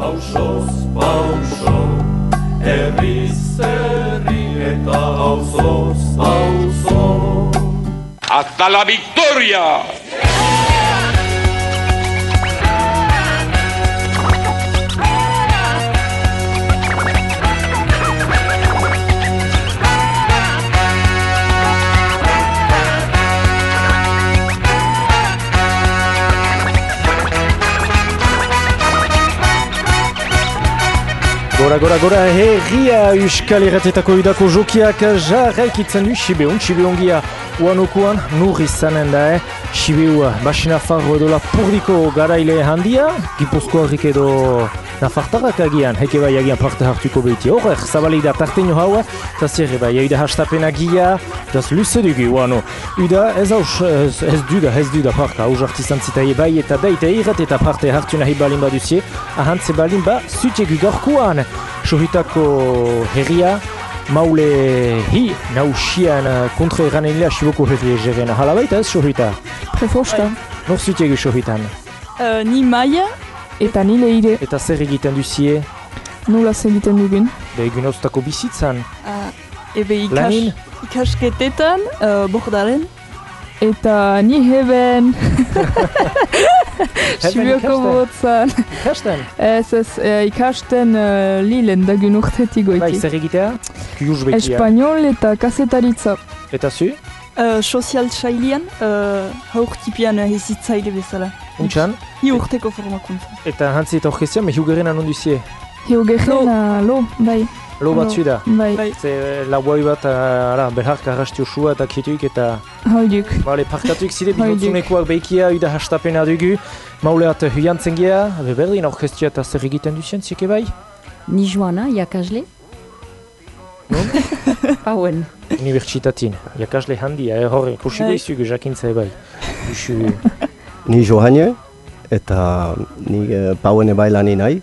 Pausoz, pauso, herriz, herri eta auzoz, auzo. ¡Hasta la victoria! Gora, gora, gora, herria Euskal Erratetako idako jokiak jarraikitzen du Sibeun, Sibeungia uanokuan nur izanen da, eh? Sibeua, basina farro edo lapurdiko garaile handia, Gipuzkoarrik edo nafartarrak agian, heke bai agian parte hartuko behiti. Horrek, zabalik da tarteino haua, eta zirre bai, eida hastapen agia, das luze dugu, uano. Uda, ez haus, ez, ez duda, ez duda parka, haus artizan zitaie bai, eta daita irrat eta parte hartu nahi balin baduzie, ahantze balin ba, zutegu gaurkoan, sohitako herria, maule hi nausian kontra eranelea xiboko herri egerena. Hala baita ez sohita? Prefosta. Nor zutegu sohitan? Uh, ni maia eta ni leire. Eta zer egiten duzie? Nola egiten dugun. Be egun oztako bizitzan? Uh, ebe ikas, Lanin? ikasketetan, uh, bordaren. Eta ni heben. Sibioko ikasten? botzan. Ikasten? Ez ez uh, ikasten uh, lilen dagun urtetik Bai, goiti. zer egitea? Kius betia. Espanol eta kasetaritza. Eta zu? Uh, sozial txailian, uh, haurtipian uh, hezitzaile bezala. Untxan? Hi urteko formakuntza. Eta hantzi eta orkestia, mehiu geren anon duzie? Heo gehen, lo, bai. Lo bat Lo. zu da? Bai, bai. Ze lauai bat, uh, ara, behark arrasti osua eta kietuik eta... Hauduk. Bale, parkatuik zide, Haiduk. bizotzunekoak behikia, uda hastapena dugu. Mauleat huiantzen gea, be berdin orkestia eta zer egiten duzien, zieke bai? Ni Joana, irakasle. Pauen. Unibertsitatin, jakasle handia, eh, horre, kursi Bai. behizugu jakintza bai. Usu, Ni Johane, eta ni uh, pauene bailani nahi,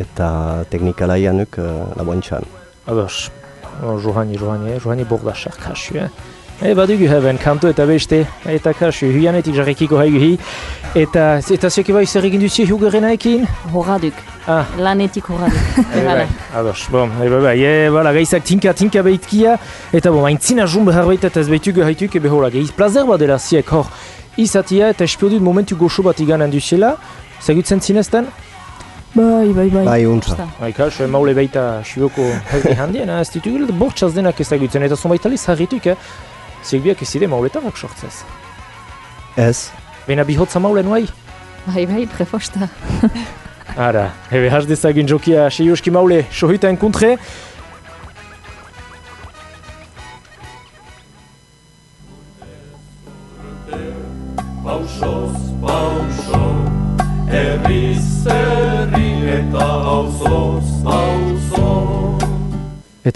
eta teknikalaianuk uh, laboantxan. ados, oh, Johani, Johani, eh, Johani bordasak kasu, eh. E, badugu heben, kanto eta beste, eta kasu, huianetik jarrekiko haigu hi. Eta, eta zieke bai zer egin duzie hugerenaekin? Horraduk. Ah. Lanetik horraduk. Ebe bai, ados, bom, ebe bai, e, bala, gaizak tinka, tinka behitkia, eta bom, aintzina jun behar baita eta ez behitugu haituk, ebe hola, geiz plazer bat dela ziek, hor, izatia eta espiodut momentu goxo bat iganen duziela, zagutzen zinezten? Bai, bai, bai. Bai, untza. Bai, kaso, maule baita xiboko herri handiena, ez ditugula bortxaz denak ezagutzen, eta zonbait aliz harrituk, eh? Ziekbiak ez zide mauletarrak sortzez. Ez, Bena bihotza maule nuai? Bai, bai, prefosta. Ara, ebe has dezagun jokia seioski maule sohita enkontre. Pausoz, pauso, herriz, herri eta auzoz, auzo.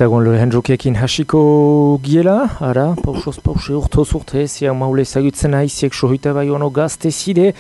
Eta gon lehen jokiekin hasiko giela, ara, pausoz pause urtoz urte, ziak maule ezagutzen aiziek sohita bai ono gazte zide,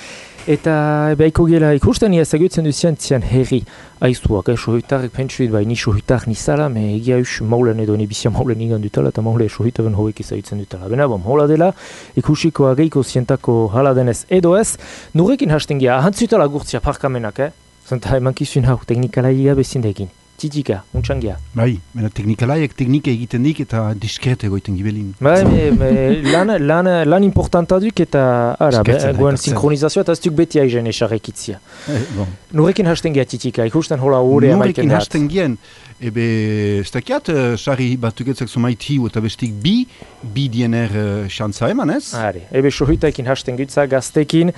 eta behaiko giela ikusten ezagutzen duzien zian herri aizuak, eh, sohitarrek pentsuit bai ni sohitar nizala, me egia us maulen edo nebizia maulen ingan dutala, eta maule sohitaren hoek ezagutzen dutala. Bena, bom, hola dela, ikusiko ageiko zientako hala denez edo ez, nurekin hasten gia, ahantzutala gurtzia parkamenak, eh? Zenta eman kizun hau, teknikala igabe zindekin. Titika, untxangia. Bai, mena teknikalaiek teknika egiten dik eta diskret egoiten gibelin. Bai, me, me, lan, lan, lan importanta duk eta ara, be, goen sinkronizazioa eta ez duk beti aizen esarrekitzia. Eh, bon. Nurekin hasten geha titika, ikusten hola hori amaiken Norekin dat. hasten gien, ebe, ez dakiat, uh, sari batuketzak zumait hiu eta bestik bi, bi diener uh, xantza eman ez? Are, ebe sohitaekin hasten gutza, gaztekin,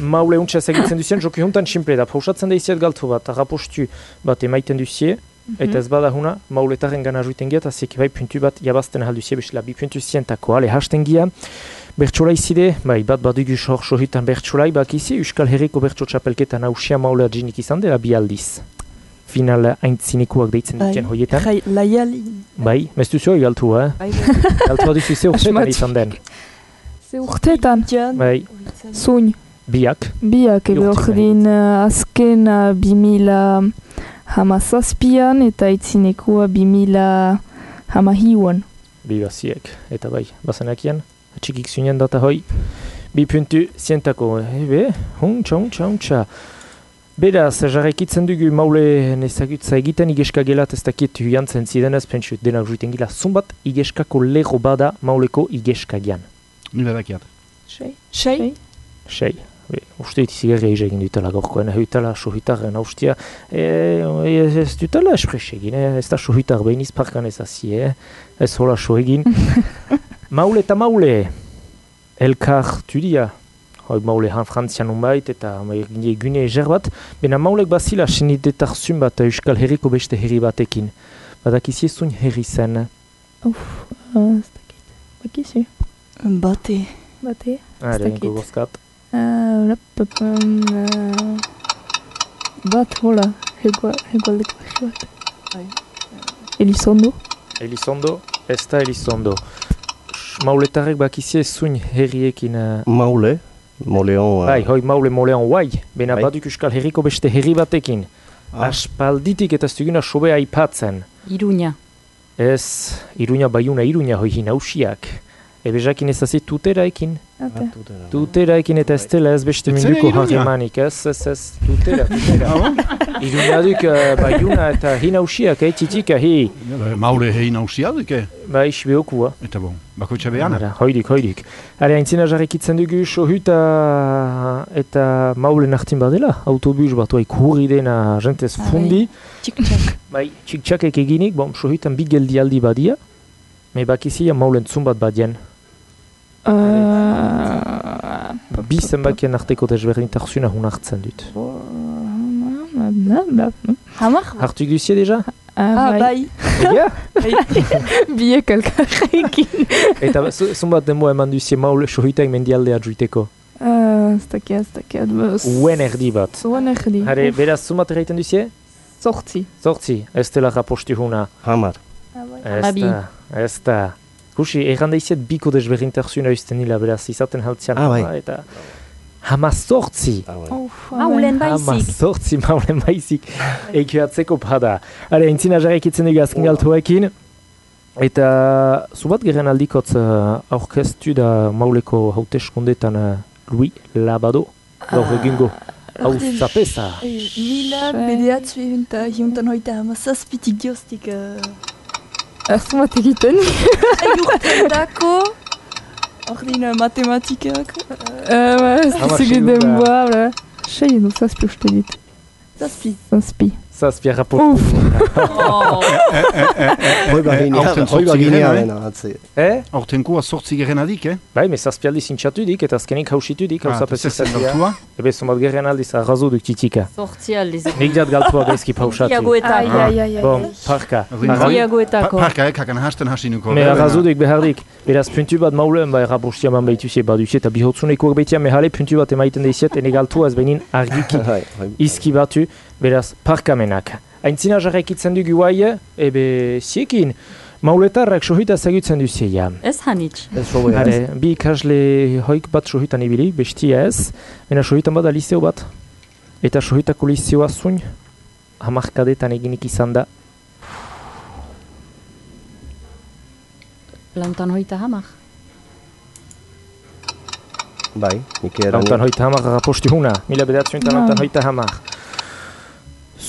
maule untsa egitzen duzien, joki huntan simple da, pausatzen da iziet galtu bat, rapostu bat emaiten duzie, eta ez bada huna, mauletaren gana juiten gia, eta zeki bai puntu bat jabazten ahalduzie, bestela bi puntu zientako, ale hasten gia, Bertsolai zide, bai, bat badugu hor sohitan bertsolai, bakizi, Euskal Herriko bertso txapelketan hausia maulea džinik izan dela bi aldiz. Final aintzinikoak deitzen Bai. duten hoietan. Jai, laiali. Bai, mestu zua galtu, eh? Bai, Galtu duzu ze urtetan izan den. Ze urtetan. Bai, Zuin. biak. Biak, ebe Urte ordin uh, azken uh, bimila hamazazpian eta itzinekoa bimila hamahiuan. Bi baziek, eta bai, bazenakian, atxikik zuinen data hoi. Bi puntu zientako, ebe, huntxa, huntxa, huntxa. Beraz, jarraikitzen dugu maule nezagutza egiten igeska gelat ez dakit huiantzen zidenez, pentsu denak juiten gila, zumbat igeskako lego bada mauleko igeska gian. Ni badakiat. Sei. Sei. Sei. Be, uste dut izigarri egin dutela gorkoen, heutela sohitarren austia, e, e, ez dutela espres egin, eh? ez da sohitar behin izparkan ez hazi, eh? ez hola so egin. maule eta maule, elkar tudia, hoi maule han frantzian unbait eta egin gune eger bat, bena maulek bazila senidetar zun bat euskal herriko beste herri batekin. Badakizi ez zuen herri zen. Uh, ez dakit. Bakizu. Bate. Bate. Are, dakit. gogozkat. Uh, rap, um, uh, bat hola. Hego, hegoaldeko herri bat. Bai. Elizondo. Elizondo, ez da Elizondo. Sh- Mauletarrek bakizi ez zuen herriekin... Uh, Maule, moleon... Bai, hoi maule molean guai, bena Bai. baduk euskal herriko beste herri batekin. Ah. Aspalditik eta ez duguna sobe aipatzen. Iruña. Ez, iruña baiuna iruña hoi hinausiak. Ebe jakin ez azit tuteraekin. Ate. Tuteraekin eta ez dela ez beste Iruña? harremanik, ez, ez, ez, tutera, tutera. Ah? Iruña duk uh, baiuna eta hinausiak, eh, titika, hi. Maule hein hausia duke. Bai, behokua. Eta bon, bakoitza behan. Ara, hoidik, hoidik. Hara, aintzina jarrekitzen dugu sohuta eta maulen hartin badela, autobus bat oai kurri dena jentez Ah, fundi. Txik-txak. Bai, txik-txakek eginik, bom, sohutan bi geldialdi badia, me bakizia maulen zumbat badien. Uh, Bi zenbakien arteko desberdintarzuna hun hartzen dut. Hamar? Hartu duzie deja? Ah, bai. Egia? Biek elkarrekin. Eta zu- zumbat denboa eman duzie maule sohutak mendialdea juiteko. Ez dakit, ez dakit. Uen erdi bat. Zuen erdi. Hare, beraz zumbat erraiten duzie? Sortzi. Zortzi, ez dela raposti huna. Hamar. Ez Hamabi. da, ez da. Kusi, erranda iziet biko desberdintarzuna eusten nila, beraz, izaten haltzean. Ah, bai. Eta hamazortzi. Ah, bai. Maulen baizik. Hamazortzi maulen baizik. Ekuatzeko pada. Hare, entzina jarraikitzen dugu azken galtuekin. Eta zubat geren aldikotz uh, aurkeztu da mauleko hauteskundetan uh, Louis Labado. Gaur egingo. Hau zapesa. Mila Sei. bederatzi ehunta hiuntan hoita hamazazpitik joztik uh, Ez bat egiten. urten dako ordin matematikak Uh, ez Hamar dizugit sei denboa, bla. Sei edo zazpi uste dit. zazpi. Zazpi. Zazpia aurten hoi zortzi baginia geren, eh? dena, atzi. Eh? Aurtenkoa sortzi geren adik, eh? Bai, me zazpialdi zintxatu dik eta azkenik hausitu dik, hau zen zazpia. Ebe zumat geren aldiz arrazo duk titika. Sortzi aldiz. Nik jat galtua gaizki pausatu. Tiagoetako. Ai, ai, ai, ai. Bon, parka. Pa- Parka, eh, kakan hasten hasinuko. Me eh, arrazo bena. duk behardik. Beraz, puntu bat maulen, ba, errabostia man baituzie baduzie, eta bihotzuneko baitia, me jale puntu bat emaiten deiziet, ene galtua ez benin argiki Bai, bai. izki batu, beraz, parkamenak. Aintzina jarraikitzen dugu guai, ebe, ziekin, mauletarrak sohita zagutzen duzie, ja. Ez hanitz. Ez Hare, bi ikasle hoik bat sohitan ibili, bestia ez, mena sohitan bada liceo bat. Eta sohitako liceoa zuin, hamarkadetan eginik izan da. Lantan hoita hamar. Bai, nik eran... Launtan hoita hamar raposti huna, mila bederatzen eta launtan hoita hamar.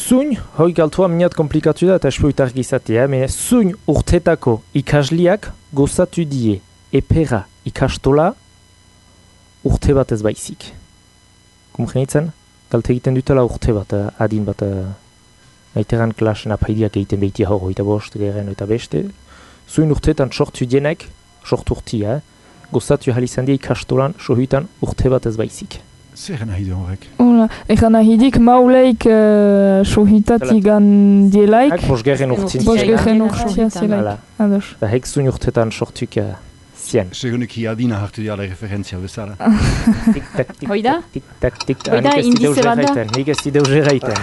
Zuin, hoi galtua minat komplikatu da eta espuitar gizatea, me zuin urtetako ikasliak gozatu die epera ikastola urte bat ez baizik. Kumprenitzen? Galte egiten dutela urte bat, eh, adin bat, uh, aiteran klasen apaidiak egiten behitia hor, hoita bost, geren, eta beste. Zuin urtetan sortu dienek, sortu urtia, eh? gozatu ahal izan die ikastolan sohuitan urte bat ez baizik. Zer nahi du horrek? Hola, egan nahidik mauleik uh, sohitatik gan dielaik. Hak bosgerren urtzin. Bos Zelaik. urtzia Ados. da hek zuin urtetan sortuk uh, zien. Segunik hiadina hartu diala referentzia bezala. Tik-tak, tik-tak, tik-tak, tik-tak. Hoi da, Ah, nik ez indize bat da? Nik ez dideus erraiten.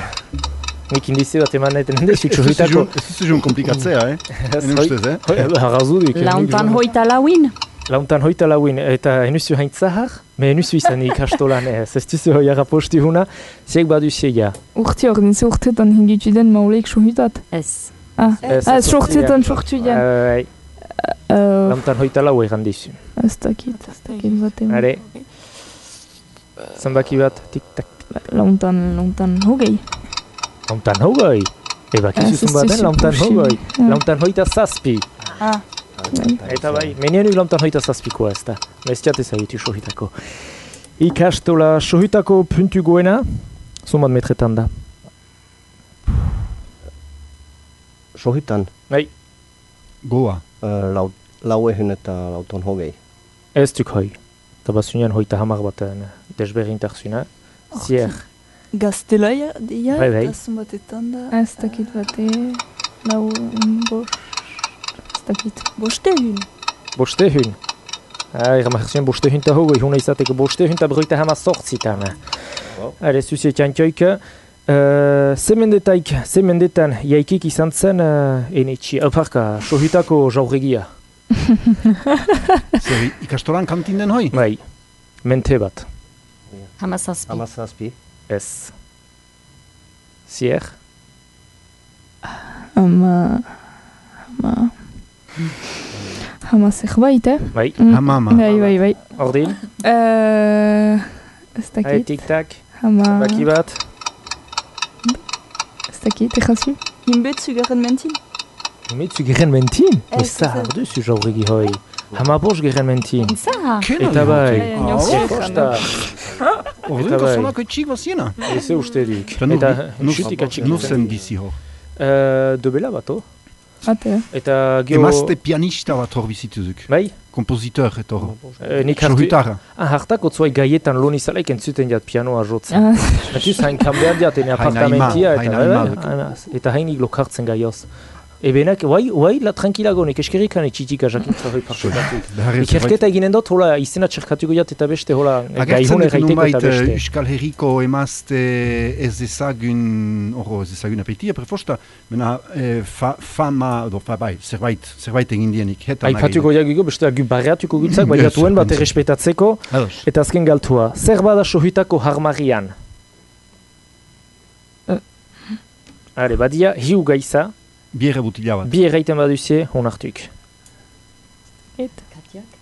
Nik indize bat eman nahi den dezuk sohuitako. Ez zuzun komplikatzea, eh? Ene ustez, eh? Harrazudik. Launtan hoita lauin. Launtan hoita lauin, eta enuzu hain zahar, me enuzu izan ikastolan ez. Ez duzu hoi harraposti huna, ziek badu zeia. Urti ordin ze urtetan hingitu den mauleik sohitat. Ez. Ah, Ez, ah ez sortzetan sortu den. Bai, Uh, Launtan hoita lau egan dizu. ez dakit, ez dakit bat eman. Are, zenbaki bat, tik-tak, launtan, launtan hogei. Launtan hogei. Eba, Ez, ez kizuzun baten, duzu launtan hogei. Ja. Launtan hoita zazpi. Ah, Eta bai, menienu launtan hoita zazpikoa ez da. Ez jat ezagutu sohitako. Ikastola sohitako puntu goena, zumat metretan da. Sohitan, Bai, Goa. uh, lau, lau ehun eta lauton hogei. ez duk hoi. Eta basunean hoita hamar baten desberintarzuna. Zier, gaztelaia, Bai, bai. eta zumbatetan da. Ez dakit bate, lau, mm, bost, ez dakit. Boste hun. boste hun. Ah, Eramarzien boste hun eta hogei, huna izateko boste hun eta broita hama sortzitan. Are, zuziet jantioik. Uh, zemendetaik, zemendetan jaikik izan zen uh, enetxi, alparka, sohitako jaurregia. Zer, ikastolan kantin den hoi? Bai, mente bat, Hamazazpi. Hamazazpi. ez. Zier? Hama, hama, Hama zerbait, mm. eh? Bai. Hamama. Bai, bai, bai. Ordin? Ez dakit. Hai, tiktak. Hama... Baki bat. Ez dakit, egazu. Inbetzu gerren mentin? Inbetzu gerren mentin? Eh, ez zahar duzu jauregi hoi. Hama bors gerren mentin. Zahar? Eta bai. Eh, bai. Eta bai. Eta bai. Eta bai. Eta bai. Eta bai. Eta bai. Eta bai. Eta bai. Eta bai. Eta bai. Eta bai. Eta bai. Eta bai. Eta gio... Emazte pianista bat hor bizituzuk. Bai? Kompoziteur eta hor. Eh, nik hartu... Sohitara. Ah, hartak otzuai gaietan loni zalaik entzuten jat pianoa jotzen. ah, Natuz hain kanbean jat, ene Hain apartamentia, eta hain bai, haima. bai, hainaz. eta hainik lokartzen gaioz. Ebenak, guai, guai, la tranquilago, nik eskerrikan etxitika jakintza hoi partekatu. Behar ez zerbait- Ikerketa eginen dut, hola, izena txerkatuko jat eta beste, hola, gaihune gaiteko nunbait eta eh, beste. Euskal Herriko emazte ez ezagun, oro ez ezagun apetia, prefosta, mena eh, fa, fama, do, fa, bai, zerbait, zerbait egin dienik. Hetan Aipatuko jagugo, beste gu barriatuko gutzak, bai gatuen bat errespetatzeko, eta azken galtua. Zer bada sohitako harmarian? Eh. Are, badia, hiu gaiza, Biere butila bat. bi erraiten baduzie, honartuk. et, Katiak.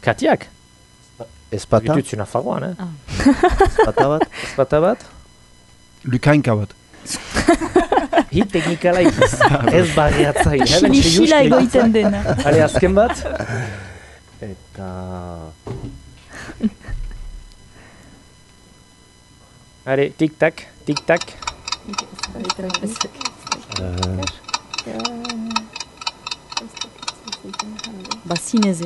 Katiak? Espata, Gitutzen afagoan, eh? espata bat. Espata bat? Lukainka bat. Hi teknikala ikiz. Ez barriatzai. Xili-xila egoiten dena. Hale, azken bat? Eta... Hale, tik-tak, tik-tak. Uh, Bazineze.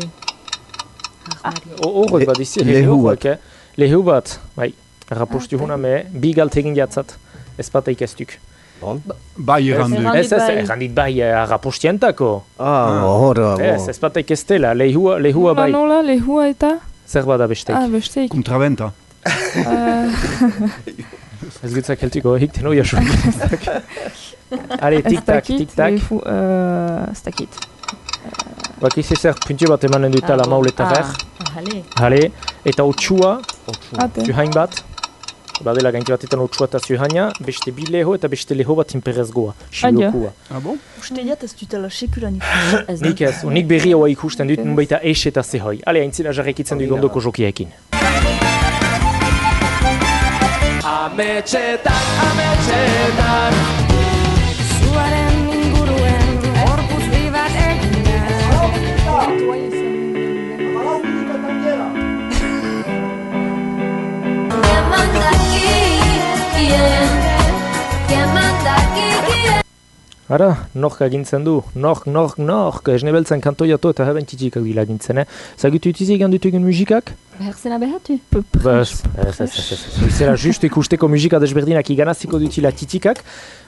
Harmari. Horrek bat izi, Le- lehu bat. eh? Lehu bat, bai. Rapostu huna me, bi galtegin jatzat. Ez bat ikastuk. bon. Bai errandu. Ez, ez, errandit bai, rapostientako. Ah, hor, Ez, ez bat ikestela, lehua, lehua bai. nola, lehua eta, Zer bada besteik. ah, besteik. Kontraventa. Ez gutzak heltuko, hikten oia su. Hale, ez tik-tak, dakit, tik-tak. lehu, uh, ez dakit. Bakiz ezer puntio bat emanen dut ala mauletarrer. Ah, hale. Hale, eta otxua, Ate, zuhain bat. Badela gainti batetan otxua eta zuhaina, beste bi leho eta beste leho bat inperezgoa. Xilokua. Ah bon? Uste jat ez dutela sekulan Ez Nik ez, nik berri hoa ikusten dut, nun baita eix eta zehoi. Hale, haintzina jarrekitzen du gondoko jokiekin. Zuaren manda aquí? ¿Quién? ¿Quién manda aquí? ¿Quién? Ara, nork agintzen du, nork, nork, nork, esne beltzen kantoiatu eta haben txitikak dila agintzen, eh? Zagutu utizi egan dutugun musikak? Behar zena behatu. Bas, ez, ez, ez, ez, ez, izela just ikusteko musika desberdinak iganaziko dutila titikak,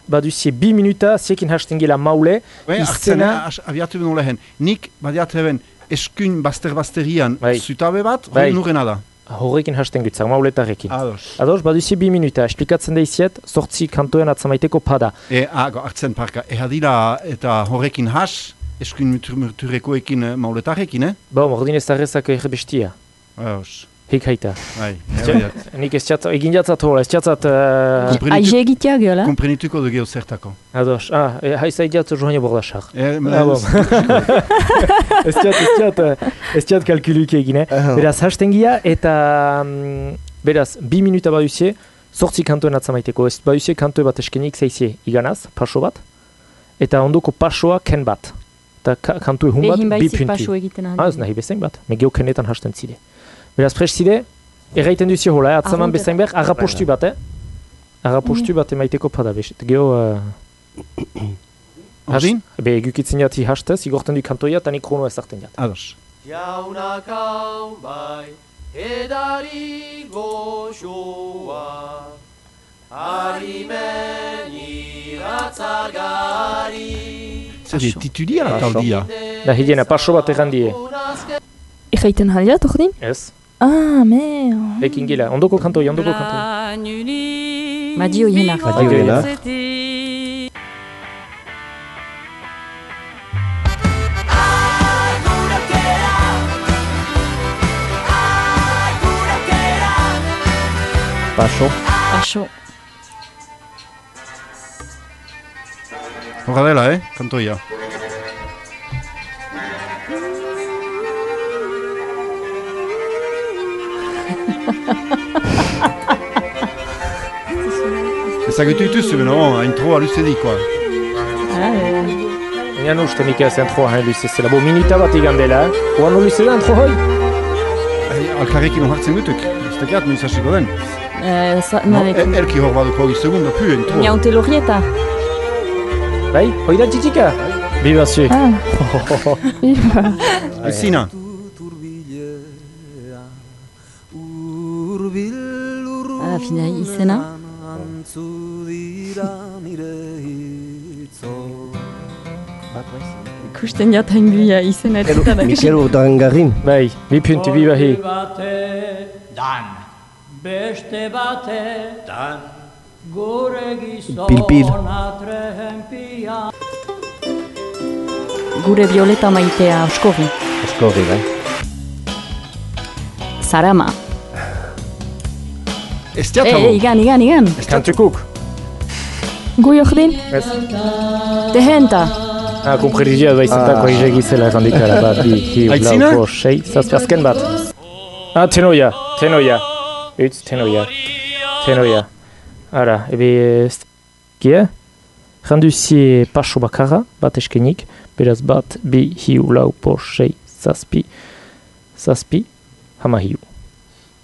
baduzie bi minuta, ziekin hasten gela maule, Bai, hartzen, izena, eh, abiatu ben lehen. Nik, badiat heben, eskun bazter-bazterian Bai. zutabe bat, Bai. hori nurrena da. Horrekin hasten gutzak, mauletarekin. Ados. Ados, baduzie bi minuta, esplikatzen da iziet, sortzi kantoen atzamaiteko pada. E, ago, hartzen parka, eha dira eta horrekin has, eskun mutur- muturekoekin eh, mauletarekin, eh? Bom, ordin ez darrezak erbestia, Ados. Hik haita. Bai, Nik ez txat, egin jatzat hola, ez txatzat, uh, Komprenitu- Aize egitea gehala. Komprenituko du geho zertako. ados, ah, e, haizai jatzu joan bordasar. E, Ah, bom. ez txat, ez txat, eh, ez txat kalkuluk egin, eh? Beraz, hasten gira, eta, mm, beraz, bi minuta baduzie, Zortzi kantuen atzamaiteko, ez bauzie kantue bat eskenik zeizie iganaz, paso bat, eta ondoko pasoa ken bat. Eta ka, kantue hun bat, Egin bi baizik puntu. paso egiten ahal. Ah, ez nahi bezain bat, me geho kenetan hasten zide. Beraz, pres zide, erraiten duzio hola, eh? atzaman Arrunte bezain behar, arrapostu bat, eh? Arrapostu bat emaiteko pada, best. Geho, uh, Ordin? be, egukitzen jati hastez, igorten du kantoia, eta nik kronoa ezarten jat. Ados. Jaunak hau bai, edari goxoa, harimen iratzagari. Zer die, titulia Paso. taldia. Da higiena, paso bat errandie. Erraiten halia, tordin? Ez, Ah, mer. ekin gila, ondoko kantoia, ondoko kantoia. Madio jenak. Madio jenak. Paso. Paso. Horra dela, eh? Kantoia. Ezagutu dituzu, beno, introa luze di, koa. Egan uste nik ez entroa hain luze zela. Bo, minuta bat igan dela? Oan luze da entro hoi? Alkarrekin hartzen gutuk. Ez dakiat, noiz hasiko den. za- No, narek- Erki hor baduko hori segunda, pu, intro. Jaunte lorieta. Bai, hoi da txitika? Biba zu. Ah, viva. Ezina. Fina izena. Ikusten jat hainguia izena eta da Mikel Urdangarin. Bai, bi puntu, bi bahi. Dan. Beste batetan. Gure gizona Pil-pil. trempia. Gure violeta maitea oskorri. Eskorri, bai. Sarama. Ez Eh, teatro. igan, igan, igan. Kantukuk. Goi ordin? Ez. Tehenta. Ah, kumprerigia bai zentako ah. egizela errandikara. Bat, bi, hiu, Aitzina? lau, bost, sei, zazpi, azken bat. Ah, tenoia, tenoia. Utz, tenoia. Tenoia. Ara, ebe, ez... Gie? Randuzie paso bakarra, bat eskenik. Beraz bat, bi, hiu, lau, bost, sei, zazpi. Zazpi, hama hiu.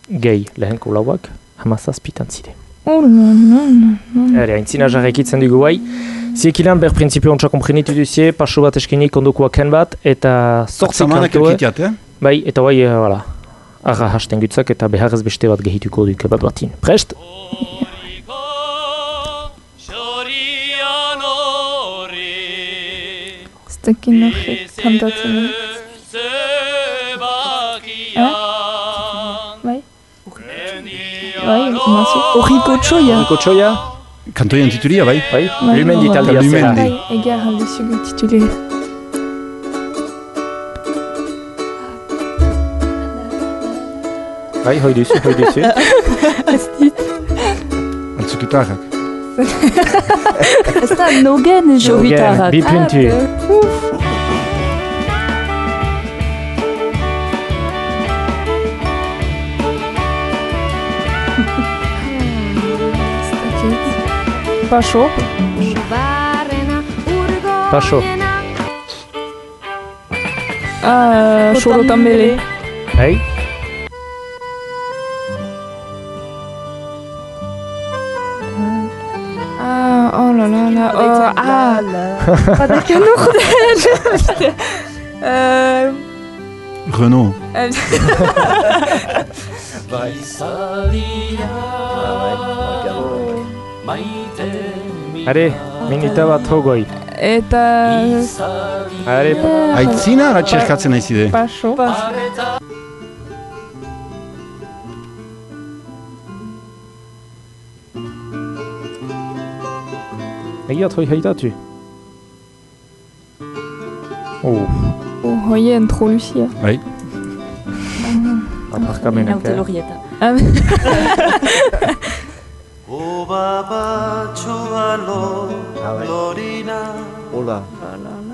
Gehi, lehenko lauak, hama zazpi tantzide. Oh. Ere, aintzina jarrekitzen dugu bai. Ziekilan ber prinsipio ontsa komprenitu duzie, paso bat eskenik ondokoa ken bat, eta kantoe. elkitiat, eh? Bai, eta bai, eh, voilà. Arra hasten gutzak eta beharrez beste bat gehituko duk bat batin. Prest? Ez dakit kantatzen Bai, mazu. Horriko txoia. Niko txoia? Kantoian titulia, bai? Bai, Bai, lumendi bai. taldia zera. Bai, egar aldizugu titule. Bai, hoi duzu, hoi duzu. Ez dit. Antzuketarrak. Ez da nogen jovitarrak. Bi puntu. Ez dakit. Paso. Barrena Paso. Ah, xoro tambele. Bai, Ah, oh la la la. Oh, ah. Badakan orden. Euh, Renault. euh, Maite are, minuta bat hogoi. eta Are, Aitzina, ara txerkatzen aizide. paso. egiat hoi haitatu. Oh, Oh, hoien tro Lucia. Bai. aparkamenak. Jaunte eh. lorieta. Ah, Oba batxoa lo, lorina Hola.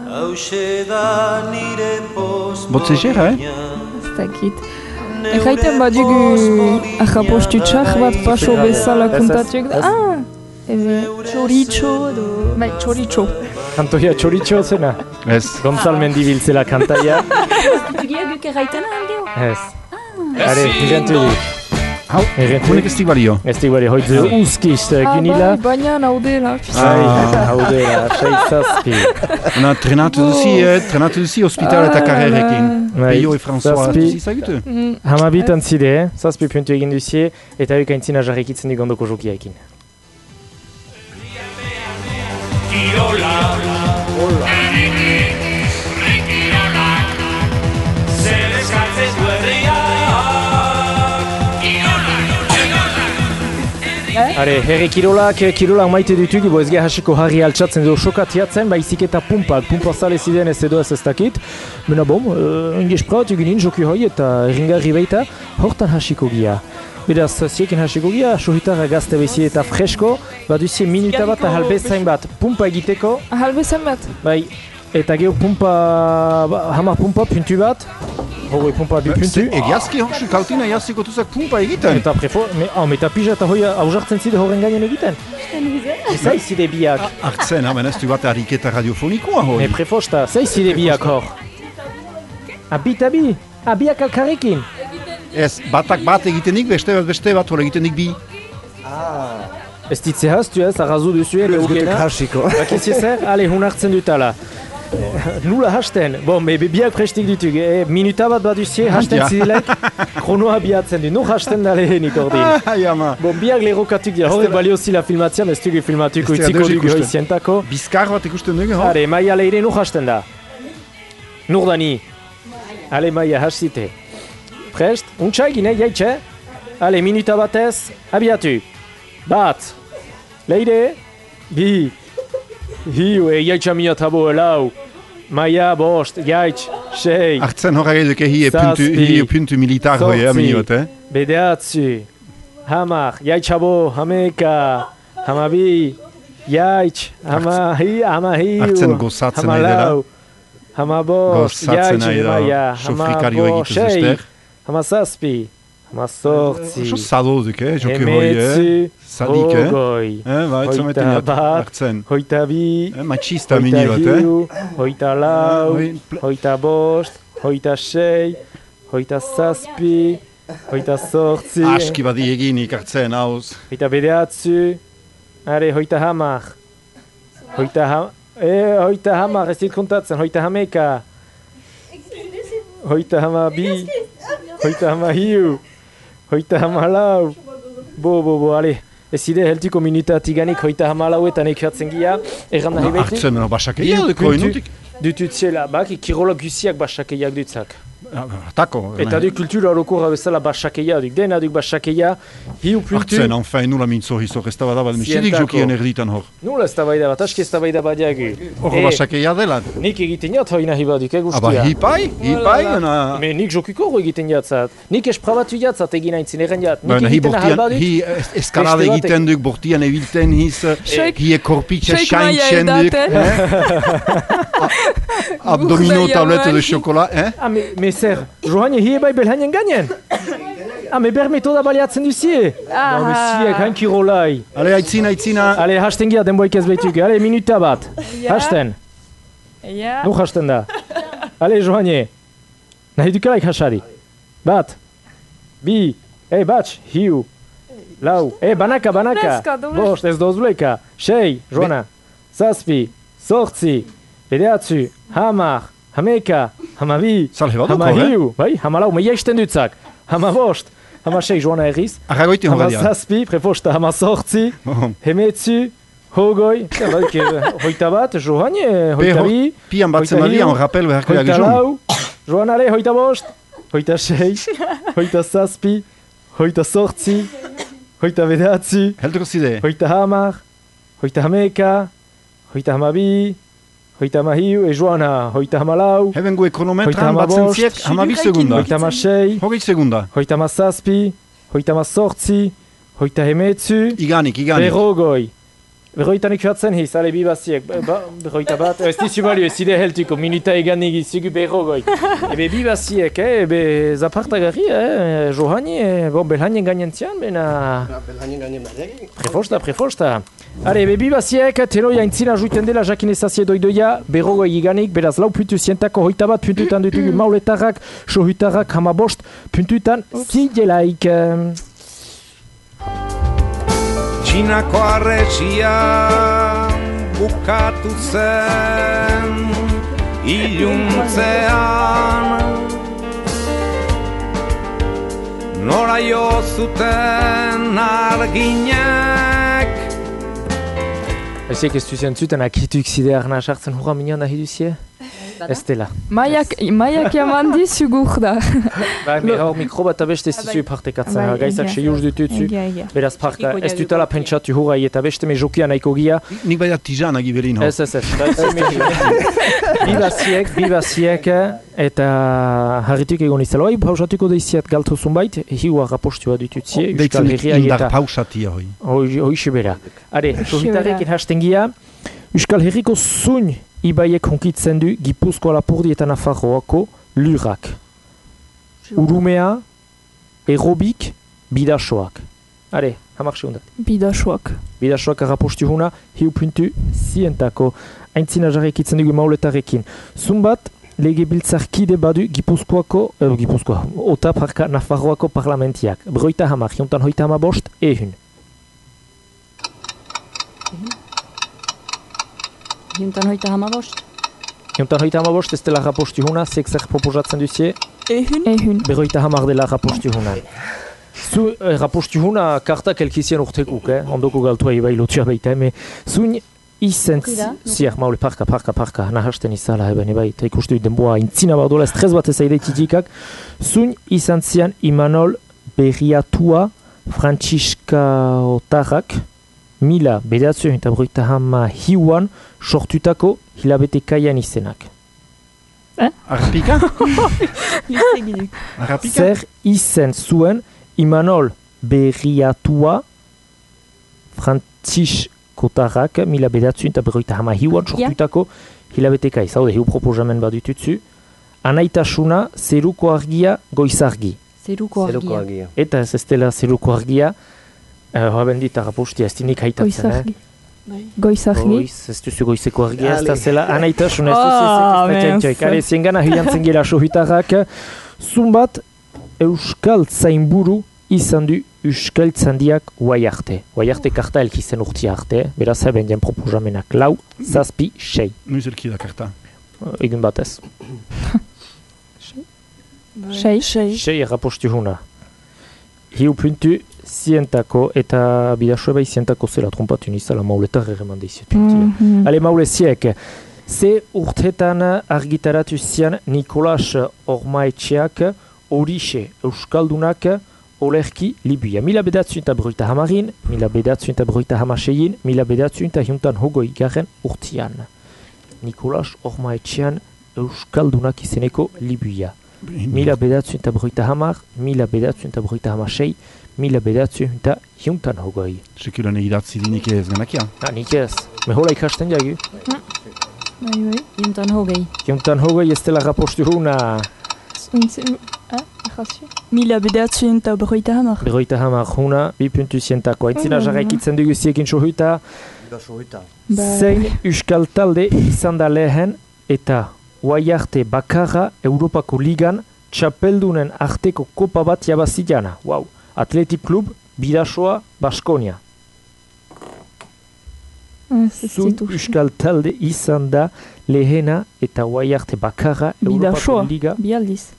Hauxe da nire poz Botzezera, eh? ez dakit. Erraiten badugu ahapostu txar bat paso bezala kontatuek da. Ah! Ebe, Chorizo edo... bai, txoritxo. Kantoia txoritxo zena. Ez. Gonzal mendibiltzela kantaia. Tugia guk erraitena aldeo. Ez. Are, gigantu di. Hau, Errentu. honek ez dik balio. Ez dik bari, hoitzu uzkiz Ah, gunila. bai, baina naudela. Ai, hau dela, sei zazpi. Ona trenatu duzi, eh, trenatu duzi hospital eta Ah, karrerekin. Bai, Peio e François, zazpi. duzi zagutu? Mm, Hamabitan zide, eh? zazpi puntu egin duzie, eta hori kaintzina jarrikitzen du gondoko jokiaekin. Kirola Are, herri kirolak, eh, kirolak maite ditugu, bo ez geha hasiko harri altxatzen edo sokatiatzen, baizik eta pumpak, pumpa zale ziren ez edo ez ez dakit. Bena bom, uh, engis praat eginin joki hoi eta ringarri baita, hortan hasiko gia. Beraz, ziekin hasiko gia, sohitarra gazte bezi eta fresko, baduzie minuta bat ahal bezain bat pumpa egiteko, Ahalbezen bat. bai, eta geho pumpa, ba, hamar pumpa puntu bat, hogoi pumpa bi puntu. Egiazki horxu kautina jaziko tuzak pumpa egiten. Eta prefo, me, oh, eta pija eta hoi hausartzen zide horren gainen egiten. Zai zide biak. Artzen, hamen ez du bat ariketa radiofonikoa hoi. Me prefosta, zai zide biak hor. Abi eta bi, abiak alkarrekin. Ez, batak bat egitenik, beste bat beste bat hor egitenik bi. Ez ditze hastu ez, arrazu duzue, Ez gutek leugena. hasiko. Bakiz zer, ale hun hartzen dutala. Nula hasten, bon, me be biak prestik ditug, e, minuta bat bat duzie, hasten Ja. zidelaik, kronoa biatzen du, nur hasten da lehenik ordin. Ai, ama. Bon, biak lerokatuk dira, horre balio zila filmatzean, ez dugu filmatuko deus dugu hoizientako. Bizkar bat ikusten dugu, hor? Are, maia leire nur hasten da. Nur dani. Ale, maia, hasite. Prest? Untsa egin, eh, jaitxe? Ale, minuta batez, abiatu. Bat. Leire. Bi. Hiu, e, jaitxa mia tabo, lau. Maia, bost, jaitx, sei. Artzen hor egeduk hi puntu, Zazpi. hi puntu militar hoi, eh, Zortzi. miniot, eh? Bedeatzi. Hamar, jaitxabo, hameka. Hamabi. Jaitx, hamahi, hamahiu. Hartzen gozatzen nahi dela. Hamalau. Hamabost, Gozatzen nahi jaitx, maia. Hamabost, egituz sei. uster. Hamazazpi. Hamazortzi. Oso zadozuk, eh, joki hoi, eh? Zadik, eh? Hogoi. Eh, ba, ez Hoita bat. hartzen. Hoita bi. Eh, machista mini bat, eh? Hoita lau. Hoita bost. Hoita sei. Hoita zazpi. Hoita sortzi. Aski badi eginik hartzen, hauz. Hoita bedeatzu. Are, hoita hamar. Hoita. E, hoita hamar, ez dit kontatzen, hoita hameka. Hoita hama bi. Hoita hama hiu. Hoita hama lau. Bo, bo, bo, ale. Ez ide heltiko minuta tiganik hoita hama lauetan ekratzen gia. Erran nahi baitik. Hartzen, no, basak Hiru egia duko, puntu inutik. Dututzela, bak, kirolak guziak basakeiak dutzak. Tako. Eta du kultura orokorra bezala basakeia duk, dena duk basakeia, hiu puntu. Hartzen, enfin, nula mintzo hizor, ez da bada bat, misidik jokien erditan hor. Nula ez da baida bat, aski ez da baida bat jagu. Hor basak egia dela. Nik egiten jat hoi nahi baduk, eh, Aba guztia. hipai, hipai, na... Me nik jokuko hori egiten jatzat. Nik esprabatu jatzat egin haintzin egen jat. Nik egiten ahal baduk. hi es- eskalade batek. egiten duk, bortian ebilten hiz, hi korpitxe shake maia shaintzen duk, eh? Abdomino tablete de chocolat, eh? Ah, me, me zer, joan belhainen gainen. Ah, me ber metoda baliatzen duzie. Ah. Ba, me ziek, hain kirolai. Ale, aitzina, aitzina, Ale, hasten gia denboik ez baituk. Ale, minuta bat. Hasten. Ja. Nu hasten da. Ale, joanie. Nahi dukalaik hasari. Bat. Bi. Ei, batx. Hiu. Lau. E, banaka, banaka. Bost, ez dozuleka. Sei, Joana. Zazpi. Zortzi. Bedeatzu. Hamar. Hameka. Hamabi. Salhe baduko, Hama eh? Bai, hama lau. Meia isten dutzak. Hama bost. Hama sei, Joana erriz. arragoiti Hama horra dia. zazpi. Preposta. Hama zortzi. Oh. Hemetzu. Hogoi. Bai, Hoita bat. Joanie. Hoita Pe, bi. ho- Pian batzen Hoita hiru. on rappel beharko Hoita jagizun. lau, Joan ale, hoita bost, hoita sei, hoita zazpi, hoita sortzi, hoita bedatzi, hoita hamar, hoita hameka, hoita hamabi, hoita hamahiu, e Joana, hoita hamalau, Heben gue Hoita kronometran hama batzen ziek, hama bi segunda. hoita hamasei, Hogei segunda. hoita hamazazpi, hoita hamazortzi, hoita hemetzu, Iganik, iganik. berrogoi, Berroitanik joatzen hiz, ale bi baziek, ba, berroita bat, ez dizu balio, ez ide heltuko, minuta eganik izugu berrogoi. Ebe bi baziek, eh, ebe zapartagarri, eh, Johani, eh, bon, belhanien gainentzian, bena... Prefosta, prefosta. Are, ebe bi baziek, teroia intzina juiten dela jakin ezazie doidoia, berrogoi iganik, beraz lau puntu zientako hoita bat puntutan ditugu mauletarrak, sohutarrak hamabost, puntutan zidelaik. Txinako arretxia bukatu zen iluntzean. Nora jo zuten arginek. Eziek ez duzen zuten akituk zide arna sartzen hurra minan nahi duzie? Ez dela. Maiak, maiak jaman dizu gur da. Ba, me hor mikro bat abeste ez dizu partekatzen, Bai, gaizak se juz egia. Beraz parka, Trikoia ez dutala pentsatu hurrai eta beste me jokia nahiko gia. Nik baina tijana giberin hor. Ez, ez, ez. me- Bibaziek, bibaziek, eta harrituk egon izela. Oi, pausatuko deiziat galtu zunbait, hiua rapostua ditutzie, Euskal Deitzen indar pausatia hoi. Hoi- Hoixe bera. Are, bera. sohitarekin hasten gia, Euskal Herriko zuin ibaiek honkitzen du Gipuzkoa Lapurdi eta Nafarroako lurak. Urumea, Erobik, Bidasoak. Are, hamar segundat. Bidasoak. Bidasoak arrapostu huna, hiu puntu zientako aintzina jarrekitzen dugu mauletarekin. Zunbat, lege biltzarkide badu Gipuzkoako, eh, Gipuzkoa, Ota parka Nafarroako parlamentiak. Broita hamar, jontan hoita hama bost, ehun. Juntan hoita hamabost. Jontan hoita hama bost, ez dela rapostu huna, zek zer proposatzen duzie, Ehun? Ehun. berroita hamar dela rapostu hunan. Zu eh, rapostu huna kartak elkizien urtekuk, eh? ondoko galtua ibai lotua baita, eme zuin izen ziak maule parka, parka, parka, nahasten izala, eben ebai, eta ikustu denboa intzina bat dola, estrez bat ez aide titikak, zuin izan zian Imanol berriatua Frantziska Otarrak, mila bedatzio eta broita hama hiuan sortutako hilabete kaian izenak. Arrapika? Lizeginik. Arrapika? Zer izen zuen Imanol berriatua Frantziskotarrak mila bedatzuen eta berroita hama hiuan sortutako hilabeteka izaude hiu proposamen badututzu anaitasuna zeruko argia goizargi Zeruko Zeruko argia. eta ez ez dela zeruko argia uh, hoaben dit arrapostia ez dinik haitatzen eh? Goizargi. Goizargi. Goiz, ez duzu goizeko argia, ez da zela anaitasuna ez duzu ez da mince. txantxoik. Are, ziengana hilantzen gira sohitarrak, zunbat Euskal zainburu izan du Euskal Tzandiak guai arte. Guai arte karta elkizen urti arte, beraz heben jen proposamenak lau, zazpi, sei. Nuiz elki da karta. Egun batez. Sei. Sei. Sei errapostu huna. Hiu puntu zientako eta bidasoe bai zientako zela trompatu nizala mauletar erreman deiziet puntia. Mhm. Ale mauleziek, ze urtetan argitaratu zian Nikolas Ormaetxeak horixe Euskaldunak olerki Libia. Mila bedatzun eta broita hamarin, mila bedatzun eta broita hamasein, mila bedatzun eta juntan hogoi garen urtian. Nikolas Ormaetxean Euskaldunak izeneko Libia. Mila bedatzun eta broita hamar, mila bedatzun eta broita hamasei, mila bedatzun eta juntan hogoi. Sekulan idatzi dinik ez genakia. Ah, nik ez. Mehola ikasten jagu. Bai, bai. Juntan hogei. Juntan hogoi ez dela rapostu huna. Eh? Mila bedatzuen eta berroita hamar. Berroita hamar huna, bi puntu zientako. Aintzina Mm. jarraikitzen dugu ziekin sohuita. Bai. Zein Euskal Talde izan da lehen eta guai arte bakarra Europako Ligan txapeldunen arteko kopa bat jabazidana. Wow. Atletik Klub, Bidasoa, Baskonia. Zun ditut. Euskal Talde izan da lehena eta guai arte bakarra Europako. Liga. Bi aldiz.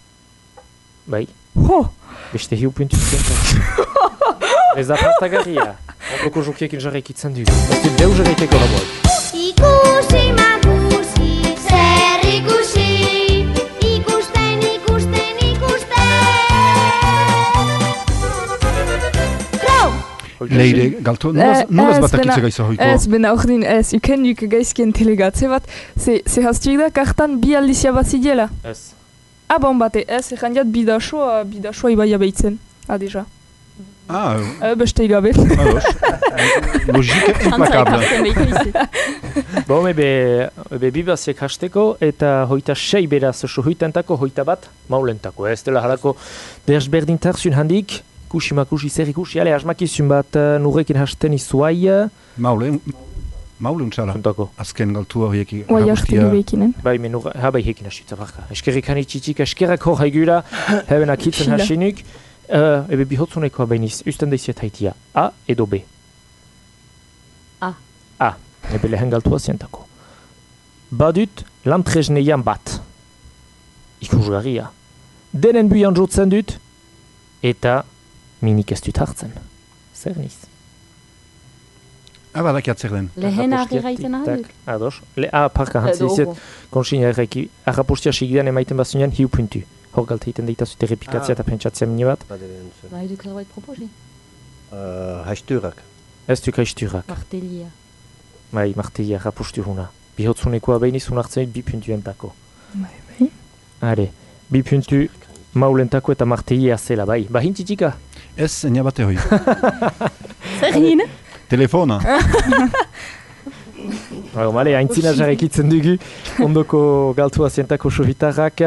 Bai, Ho! beste hiu puntu zientako. Ez da partagarria. Ondoko jokiekin jarraikitzen. Ez dut deus jarraiteko laboak. Ikusi makusi, Leire, galto, Eh, nolaz, batakitze bena- gaiza hoiko? Ez, ben auch din, ez, uken duke gaizkien delegatze bat, ze, ze hastuik da kartan bi aldiz jabazidela. Ez. Ah, bon bate, ez, egan jat bidasoa, bidasoa ibaia behitzen. Ah, deja. Ah, Uh, beste gabe. ados. Logika implakable. Bon, ebe, ebe bibaziek hasteko eta hoita sei beraz oso hoitantako hoita bat maulentako. Ez dela halako berzberdintarzun handik, kusi makusi zer ikusi, ale asmakizun bat uh, nurrekin hasten izuai uh, Maule, maule untsala. Zuntako. Azken galtua horiek Oai hasten duekinen. Bai, men nurra, ha bai hekin hasitza barka. Eskerrik hanitzitik, eskerrak hor haigura, heben akitzen Fila. hasinuk. Uh, ebe bihotzuneko bainiz, usten daiziet haitia. A edo B. A. A. Ebe lehen galtua zientako. Badut lantrezneian bat. Ikusgarria. Denen buian jotzen dut, eta minik ez dut hartzen. Zer niz? Ah, badak zer den. Lehen tik-tak. ahalduk. Ados. Le, ah, parka hantzi Edo, iziet, oho. konsin erreki, arrapostia segidan emaiten bazunean hiu puntu. Hor galte egiten deita zute repikatzia Ah. eta pentsatzea mini bat. Bai, duk zerbait proposi. Uh, Haisturak. Ez duk haisturak. Martelia. Bai, marteia arrapostu huna. Bihotzunekoa behin izun hartzen bi puntu entako. Bai, bai. Are, bi puntu maulentako eta marteia zela, bai. Ba hintzitika? Ez, ena bate hoi. Zer gine? Telefona. Hago, male, haintzina jarrekitzen dugu, ondoko galtu azientako sovitarrak,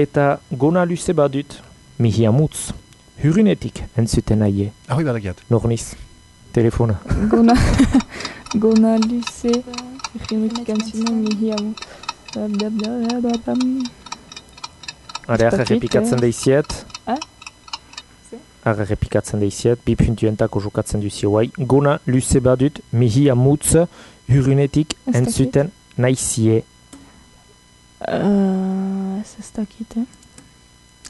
eta gona luze badut, mihi amutz, hurunetik entzuten aie. Ahoi badakiat. Norniz, telefona. gona, gona luze, hurunetik entzuten mihi amutz. Bla, bla, bla, Ah? Ze? Arra repikatzen daiziet, bi puntu entako jokatzen duzio guai. Gona luze badut, mihi amutz, hurunetik Ez entzuten naizie. Uh, ez ez dakit, eh?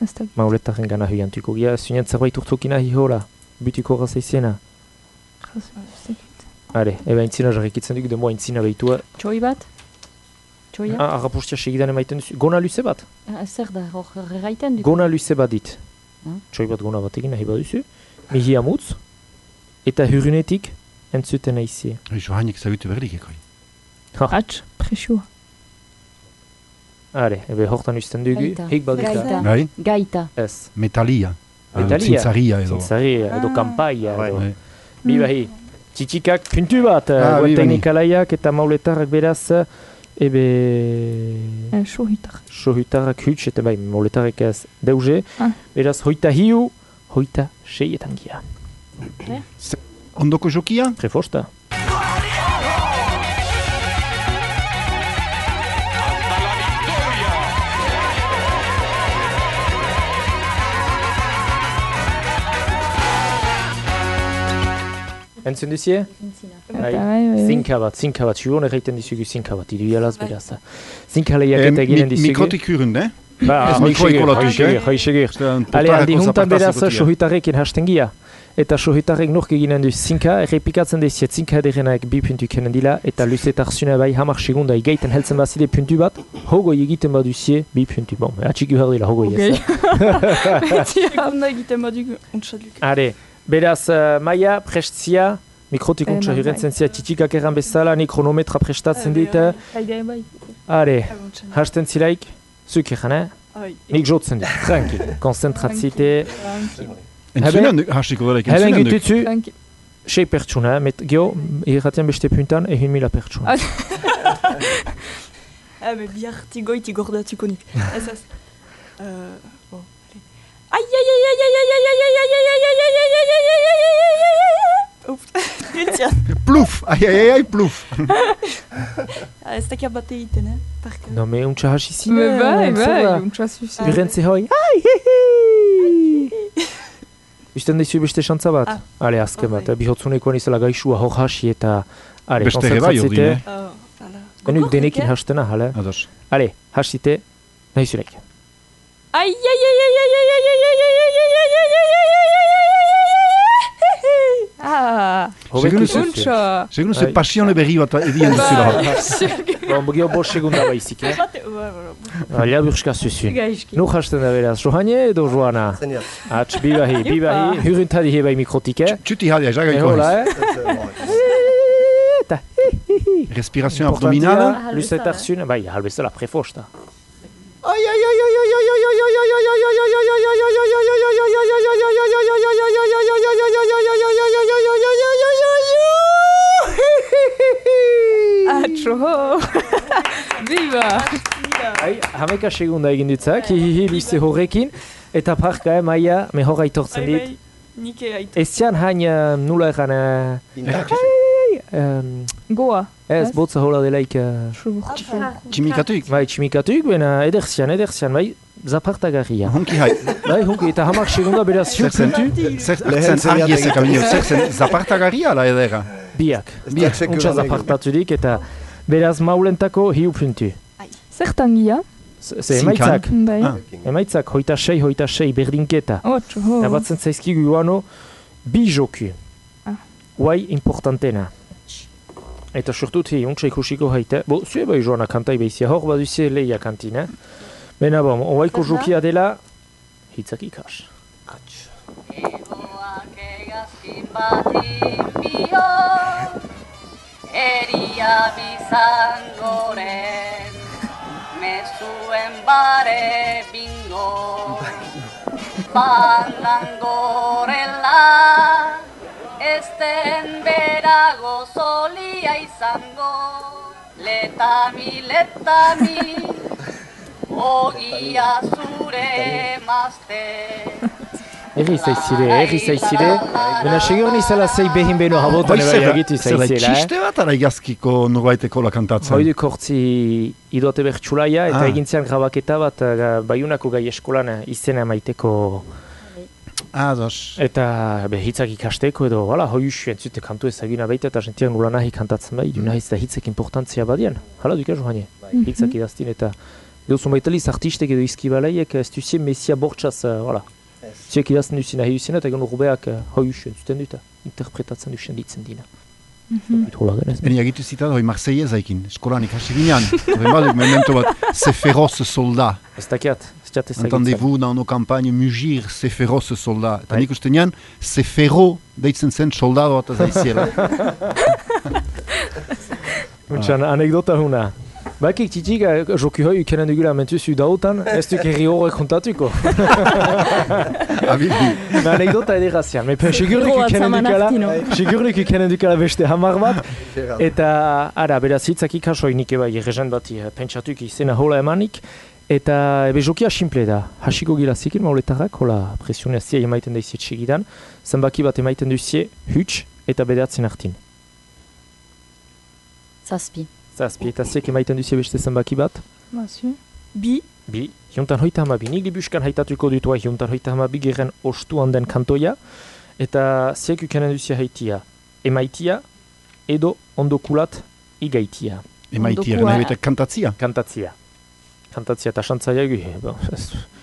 Ez dakit. Mauletaren gana huiantuko. Gia, zunean zerbait urtukina hi hola, butiko gazaizena. Ez dakit. Are, eba intzina jarrekitzen dugu, demoa intzina behitua. Txoi bat? Txoia? Ah, arrapustia segidan emaiten duzu. Gona luze bat? Ah, Zer da, hor erraiten duk? Gona luze bat dit. Ah. Txoi bat gona batekin nahi baduzu. Mihi amutz. Eta hurunetik entzuten naizie. Johanek zagute berdik ekoi. Atx, presua. Are, ebe hortan usten dugu. Gaita. Hik badita. Gaita. Bai? Gaita. Ez. Metalia. Metalia. Zintzaria edo. Zintzari, edo Ah. kampaia. Bai. edo. Bai. Biba hi. Txitxikak puntu bat. Ah, Ah, bi bani. teknikalaiak eta mauletarrak beraz. Ebe... Eh, sohitar. Sohutarrak huts eta bai, mauletarrak ez deuze. Ah. Beraz, hoita hiu, hoita seietan gia. Ondoko jokia? Prefosta. Entzun duzie? Bai. Bai. Bai, bai, bai. Zinka bat, zinka bat, zuhon egiten dizugu zinka bat, idu jalaz bai. Zinka lehiak eh, eta egiten dizugu. Mikrotik hurun, ne? Ba, ez mikroekolatik, hoi segir. Eh? Hale, handi huntan beraz, sohitarrekin hastengia. Eta sohitarrek nork eginen duz zinka, errepikatzen duz zinka ederenak bi puntu kenen dila, eta luzetar zune bai hamar segunda egeiten heltzen bazide puntu bat, hogo egiten bat duzie bi puntu. Bon, atxik juhar dila hogo egiten. Ok, egiten bat duk, ontsa duk. Hale, beraz, eh, uh, maia, prestzia, Mikrotik untsa hirrentzen txitikak erran bezala, ni kronometra prestatzen dit. Hasten eh? Dit, tranki, konzentratzite. Entzunan hasiko dara, entzunan duk. Heben gitutzu, sei pertsuna, met geho, beste puntan, pluf! Ah, Ez dakia bate egiten, eh? Parka. No, me untsa hasi zine. Bai, bai, zer bai, da? untsa zuzi. Urrentze hoi, ai, hi, hi. Usten dizu beste xantza bat? Ah. Ale, azken Oh, bat, bai. eh, bihotzuneko nizela gaixua hor hasi eta... Ale, Beste bai, konzentratzite. ordin, Oh, Gogorrik, denekin eh? hastena, hale? Ados. Ale, hasite, nahi zurek. Aïe aïe aïe aïe aïe aïe aïe aïe aïe aïe aïe aïe aïe aïe Ah, Hobetu Segun zuzu. Según se, según se pasione berri edien duzula. Segunda baizik, eh? Alia ah, burska zuzu. Nu da beraz, Johane edo Joana? Atx, bibahi, bibahi, hurintadi hebai mikrotik, eh? Txuti hadia, jaga eh? eh? Respiration abdominale. Bai, halbezela prefosta. Ai, Txoho! Biba! Hai, hameka segunda egin ditzak, hihihi bize horrekin, eta parka, eh, maia, mehor aitortzen Bai, dit. bai, Nik aitu. Ez zian hain, uh, nula egan, uh, um, Goa. ez, botza hola delaik, uh, Tximikatuik. bai, tximikatuk, bena ederzian, ederzian, bai, zapartagarria. Honki hai. bai, hunki, eta hamak segunda beraz Zer zen, ziupuntu, zer Lehen zen argi zeriatek ezek abinio, zer zen zapartagarria ala edera. biak. Biak Untsa zapartaturik, eta beraz maulentako hiu puntu. Zertan gia? Ze emaitzak, Bai. Ah. emaitzak, hoita sei, hoita sei, berdinketa. Oh, txoho. Nabatzen zaizkigu joano, bi joku. Ah. Guai importantena. Eta sortut hi, untsa ikusiko haite. Bo, zue bai joana kantai behizia, hor baduzie leia kantina. Bena bom, oaiko jokia dela, hitzak ikas. Egoak egazkin batin bio, eria bizangoren, mezuen bare bingo, bandan gorela, ez den berago zolia izango, letami, letami, ogia zure mazte. Erri zaizire, erri zaizire. Bena segur nizela zei behin beno habotan Bai, eba zer da- jagitu zer da zaizela, eh? txiste bat ara igazkiko norbaiteko la kantatzen. Hoidu kortzi idote bertxulaia eta Ah. egintzean grabaketa bat uh, baiunako gai eskolan uh, izena maiteko Ados. eta be, hitzak ikasteko edo hala hoius entzute kantu ezaguna baita eta jentian gula nahi kantatzen bai, du nahiz da hitzek importantzia badian. Hala duka joan hitzak idaztin eta edo zumaitaliz artistek edo izkibalaiek ez duzien mesia bortxaz, uh, Ziek idazten duzien nahi duzien eta egon urbeak uh, hoius entzuten dut, interpretatzen duzen ditzen dina. Hola genez. Eni agitu zita hoi Marseillez aikin, eskolan ikasi ginean. Hoi baduk memento bat, c'est féroce soldat. Ez dakiat, ez jat ezagitzen. Entendez-vous dans nos campagnes mugir, c'est féroce soldat. Eta nik uste nian, c'est féro deitzen zen soldado bat zaiziela. Untxan, anekdota huna. Bakik txitik, eh, joki hoi ikenen dugula mentu zu dautan, ez duk erri horrek kontatuko. Abildi. Na anekdota ederazian, me pen ikenen atzaman dukala, artino. segurrik ikenen dukala beste hamar bat, eta ara, beraz hitzak ikasoik nik ebai errezen bati eh, pentsatuk izena hola emanik, eta ebe jokia simple da, hasiko gila zikin mauletarrak, hola presionazia emaiten da iziet segidan, zenbaki bat emaiten duzie, huts eta bederatzen hartin. Zazpi. Zazpi, eta ziek emaiten duzie beste zenbaki bat, Mazio. Bi, Bi, hiuntan hoita hamabi, nik libuskan haitatuko dutua hiuntan hoita hamabi geren ostuan den kantoia, eta ziek ukenen duzia haitia, emaitia, edo ondokulat igaitia, Emaitia, nahi bete kantatzia. kantatzia. Kantatzia eta xantzaia gu,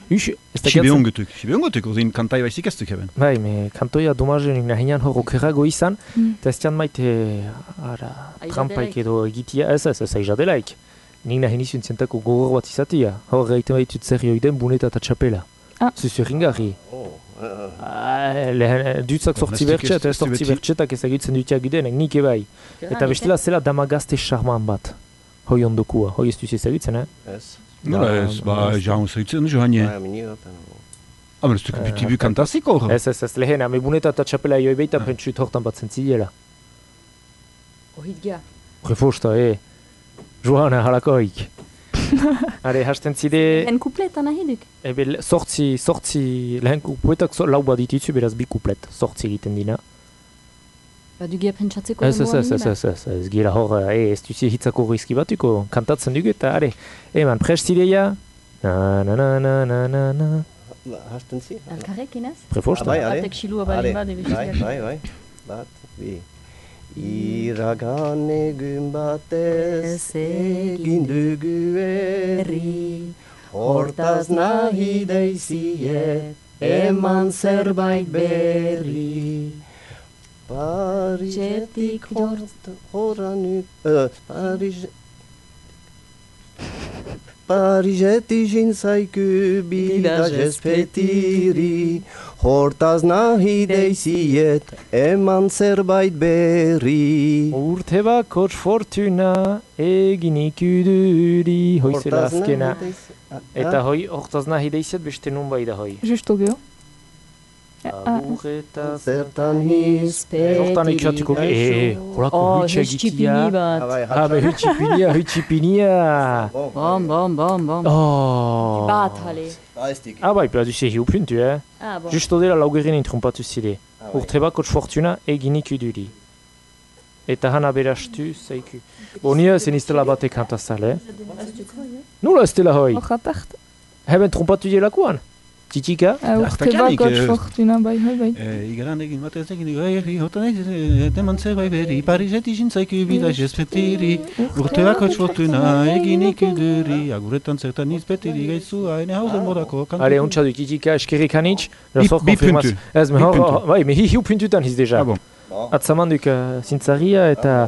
bon, ez, ez da Sibe gertzen- ongutuk, sibe ongutuk, ordin kantai baizik ez duk eben. Bai, me kantoia domazen nahian hor okerago izan, Mm. eta ez dian maite, ara, trampaik edo egitia, ez ez, ez aiza delaik. Nik nahi nizun zentako gogor bat izatia, hor gaiten baitut zer joiden buneta eta txapela. Ah. Zuzu ringarri. Ah, lehen, dutzak sortzi ez duk bertxe ez- ez sortzi bertxetak ezagutzen dutiak gidenek, nik ebai. Eta bestela zela damagazte charman bat. Hoi ondokua, hoi ez duzi ezagutzen, eh? Ez. Nola ez, ba, jaun zaitzen, joan mini bat. Aber ez duk bitibu kantaziko hor. Ez, ez, ez, lehen, ame buneta eta txapela joi beita pentsut hortan bat zentzilela. Ohit gea. Refosta, eh. Joana halakoik. Are, hasten zide, En kupleta nahi duk. ebe sortzi, sortzi, lehen kupuetak so, lau bat dititzu, beraz bi kuplet, sortzi egiten dina. Ba du gea pentsatzeko Ez, ez, ez, ez, ez, ez, ez, gira hor, eh, ez duzi hitzako rizki batuko, kantatzen dugu eta, are, eman, prest zideia, na, na, na, na, na, na, na, Hasten zi? Elkarrekin ez? prefosta. bai, ale. Batek xilua Ale, bali bade bai, bai, bai. Bat, bi. Iragan egun batez egin dugu herri Hortaz nahi deiziet eman zerbait berri Parisetik horan uh, Paris Parisetik jintzaiku bidaz espetiri Hortaz nahi deiziet eman zerbait berri Urte bakotx fortuna egin ikuduri, hoi azkena. deizi- Ah, Eta hoi, hortaz nahi deizet beste nun bai da hoi. Justo geo. Zertan Hortan itxatuko E, horako Oh, hutsa egitia. Ah, Habe hutxipinia, hutxipinia Bom, bom, bom, bom. Oh. Bat, hale. Ah, bai, pladuze hiu puntu, eh Ah, bon. Justo dela laugerin intrompatu zide Ah, bakotx fortuna eginik uduri Eta hana berastu zaiku Bo nia zen iztela batek kantazal, eh Nula ez dela hoi. Heben trompatu dielakoan Titika Urte eh, fortuna bai, bai, bai. Eh, igaran egin bat ez egin, gai, hotan ez, teman zerbait berri, Parisetik zintzaiku bida jespetiri, urte bako fortuna eginik uduri, aguretan zertan izbetiri gaizu, haine hauzen modako kantu. Ale, ontsa du titika eskerrik hanitz Bi- bi puntu. Ez, bai, me hi hiu puntutan hiz deja Ah, bon. Atzamanduk uh, zintzaria eta